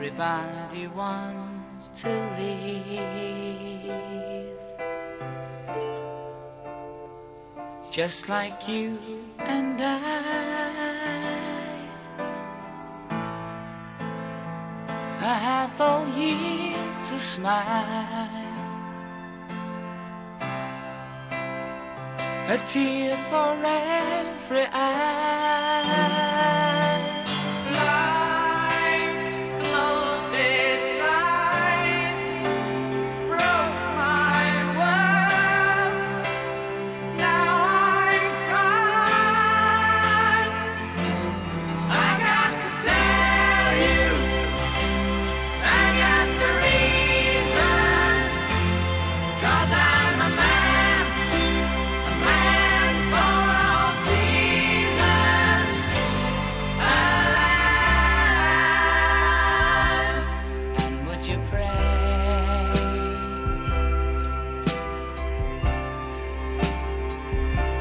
Everybody wants to leave. Just like you and I. I have all year to smile. A tear for every eye.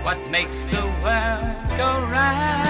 what makes the world go round.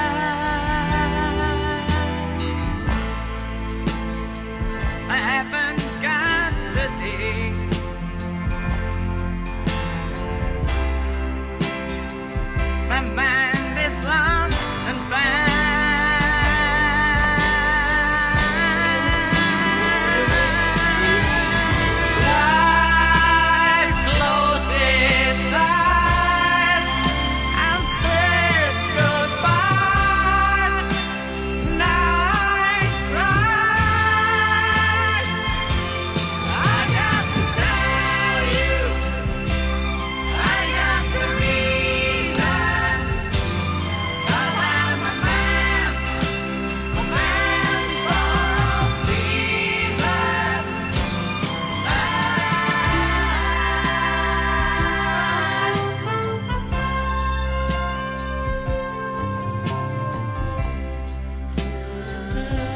Amen.